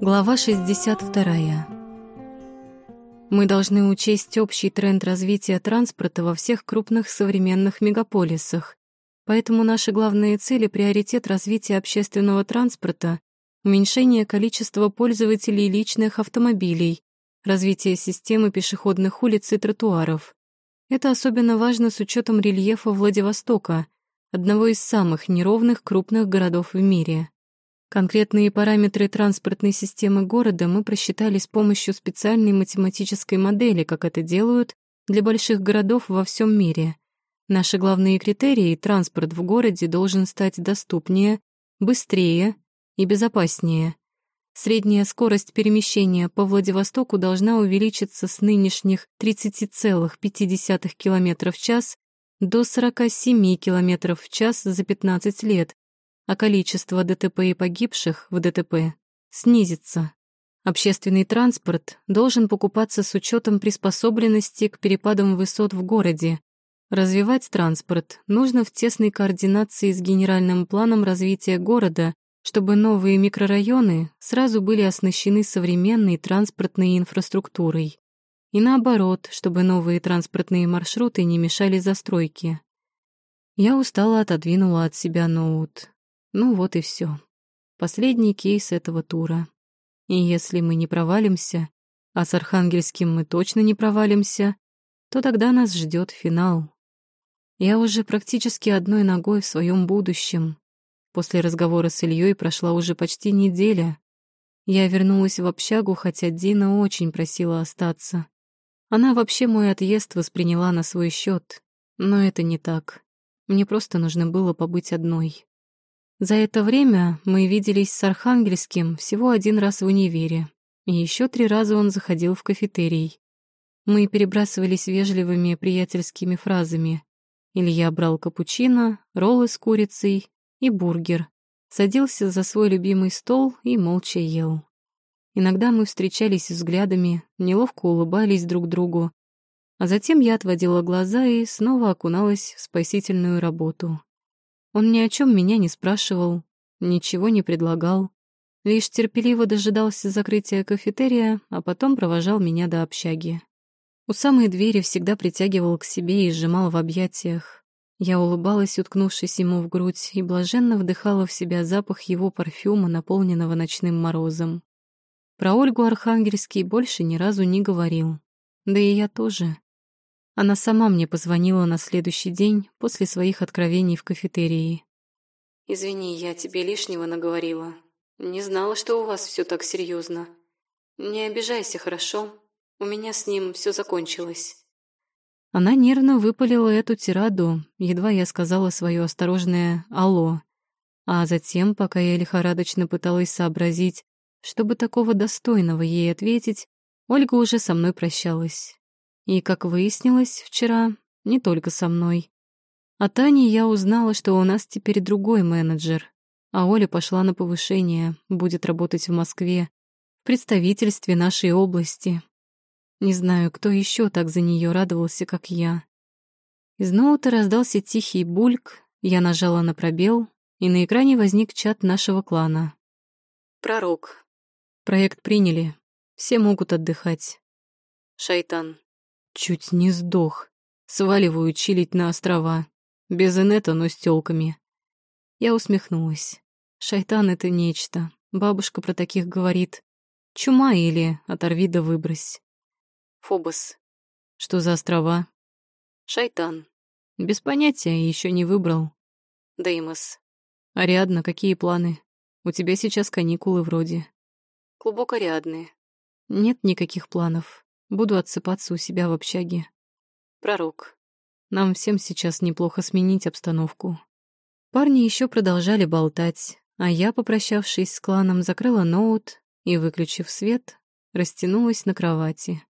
Глава 62. Мы должны учесть общий тренд развития транспорта во всех крупных современных мегаполисах. Поэтому наши главные цели — приоритет развития общественного транспорта, уменьшение количества пользователей личных автомобилей, развитие системы пешеходных улиц и тротуаров. Это особенно важно с учетом рельефа Владивостока, одного из самых неровных крупных городов в мире. Конкретные параметры транспортной системы города мы просчитали с помощью специальной математической модели, как это делают для больших городов во всем мире. Наши главные критерии — транспорт в городе должен стать доступнее, быстрее и безопаснее. Средняя скорость перемещения по Владивостоку должна увеличиться с нынешних 30,5 км в час до 47 км в час за 15 лет, а количество ДТП и погибших в ДТП снизится. Общественный транспорт должен покупаться с учетом приспособленности к перепадам высот в городе. Развивать транспорт нужно в тесной координации с генеральным планом развития города, чтобы новые микрорайоны сразу были оснащены современной транспортной инфраструктурой. И наоборот, чтобы новые транспортные маршруты не мешали застройке. Я устало отодвинула от себя ноут. Ну вот и все. Последний кейс этого тура. И если мы не провалимся, а с Архангельским мы точно не провалимся, то тогда нас ждет финал. Я уже практически одной ногой в своем будущем. После разговора с Ильей прошла уже почти неделя. Я вернулась в общагу, хотя Дина очень просила остаться. Она вообще мой отъезд восприняла на свой счет, но это не так. Мне просто нужно было побыть одной. За это время мы виделись с Архангельским всего один раз в универе, и еще три раза он заходил в кафетерий. Мы перебрасывались вежливыми приятельскими фразами. Илья брал капучино, роллы с курицей и бургер, садился за свой любимый стол и молча ел. Иногда мы встречались взглядами, неловко улыбались друг другу, а затем я отводила глаза и снова окуналась в спасительную работу. Он ни о чем меня не спрашивал, ничего не предлагал, лишь терпеливо дожидался закрытия кафетерия, а потом провожал меня до общаги. У самой двери всегда притягивал к себе и сжимал в объятиях. Я улыбалась, уткнувшись ему в грудь, и блаженно вдыхала в себя запах его парфюма, наполненного ночным морозом. Про Ольгу Архангельский больше ни разу не говорил. Да и я тоже. Она сама мне позвонила на следующий день после своих откровений в кафетерии. «Извини, я тебе лишнего наговорила. Не знала, что у вас все так серьезно. Не обижайся, хорошо? У меня с ним все закончилось». Она нервно выпалила эту тираду, едва я сказала свое осторожное «алло». А затем, пока я лихорадочно пыталась сообразить, чтобы такого достойного ей ответить, Ольга уже со мной прощалась. И, как выяснилось вчера, не только со мной. От Ани я узнала, что у нас теперь другой менеджер, а Оля пошла на повышение, будет работать в Москве, в представительстве нашей области. Не знаю, кто еще так за нее радовался, как я. Из ноута раздался тихий бульк, я нажала на пробел, и на экране возник чат нашего клана. «Пророк». Проект приняли. Все могут отдыхать. «Шайтан». Чуть не сдох. Сваливаю чилить на острова. Без инета, но с тёлками. Я усмехнулась. Шайтан — это нечто. Бабушка про таких говорит. Чума или оторви да выбрось. Фобос. Что за острова? Шайтан. Без понятия, еще не выбрал. Деймос. Ариадна, какие планы? У тебя сейчас каникулы вроде. Клубок Ариадны. Нет никаких планов. Буду отсыпаться у себя в общаге. Пророк. Нам всем сейчас неплохо сменить обстановку. Парни еще продолжали болтать, а я, попрощавшись с кланом, закрыла ноут и, выключив свет, растянулась на кровати.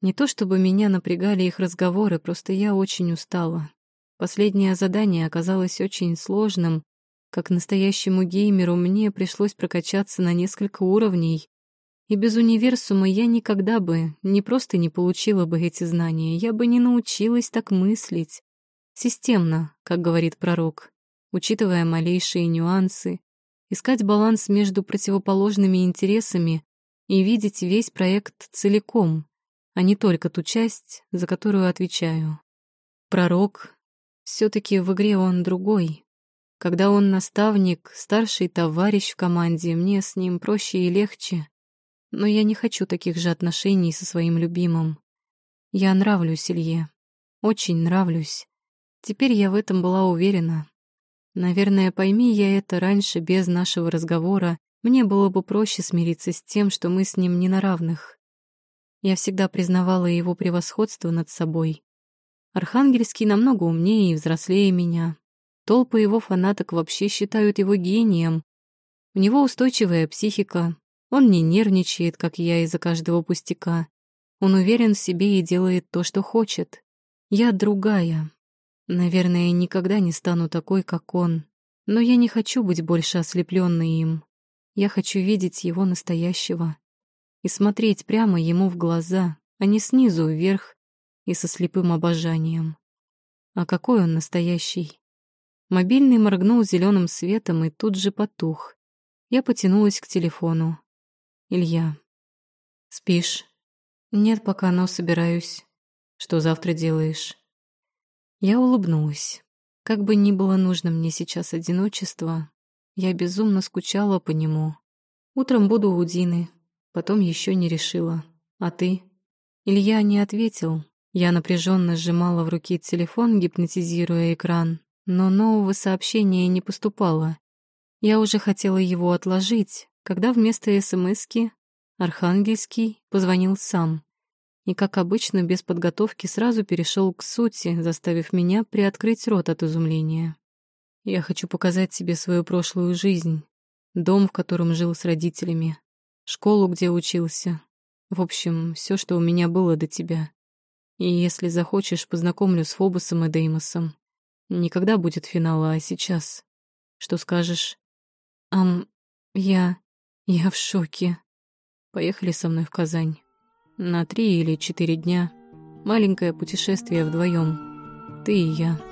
Не то чтобы меня напрягали их разговоры, просто я очень устала. Последнее задание оказалось очень сложным. Как настоящему геймеру мне пришлось прокачаться на несколько уровней, и без универсума я никогда бы не просто не получила бы эти знания, я бы не научилась так мыслить. Системно, как говорит пророк, учитывая малейшие нюансы искать баланс между противоположными интересами и видеть весь проект целиком, а не только ту часть, за которую отвечаю. Пророк, все таки в игре он другой. Когда он наставник, старший товарищ в команде, мне с ним проще и легче. Но я не хочу таких же отношений со своим любимым. Я нравлюсь Илье. Очень нравлюсь. Теперь я в этом была уверена. Наверное, пойми я это раньше, без нашего разговора, мне было бы проще смириться с тем, что мы с ним не на равных. Я всегда признавала его превосходство над собой. Архангельский намного умнее и взрослее меня. Толпы его фанаток вообще считают его гением. У него устойчивая психика, он не нервничает, как я, из-за каждого пустяка. Он уверен в себе и делает то, что хочет. Я другая. Наверное, никогда не стану такой, как он. Но я не хочу быть больше ослепленной им. Я хочу видеть его настоящего и смотреть прямо ему в глаза, а не снизу вверх и со слепым обожанием. А какой он настоящий? Мобильный моргнул зеленым светом и тут же потух. Я потянулась к телефону. Илья. Спишь? Нет, пока, но собираюсь. Что завтра делаешь? Я улыбнулась. Как бы ни было нужно мне сейчас одиночество, я безумно скучала по нему. Утром буду у Дины, потом еще не решила. А ты? Илья не ответил. Я напряженно сжимала в руке телефон, гипнотизируя экран, но нового сообщения не поступало. Я уже хотела его отложить, когда вместо СМСки Архангельский позвонил сам и, как обычно, без подготовки сразу перешел к сути, заставив меня приоткрыть рот от изумления. «Я хочу показать тебе свою прошлую жизнь, дом, в котором жил с родителями, школу, где учился, в общем, все, что у меня было до тебя. И если захочешь, познакомлю с Фобосом и Деймосом. Никогда будет финала, а сейчас. Что скажешь? Ам, я... я в шоке. Поехали со мной в Казань. На три или четыре дня. Маленькое путешествие вдвоем. Ты и я.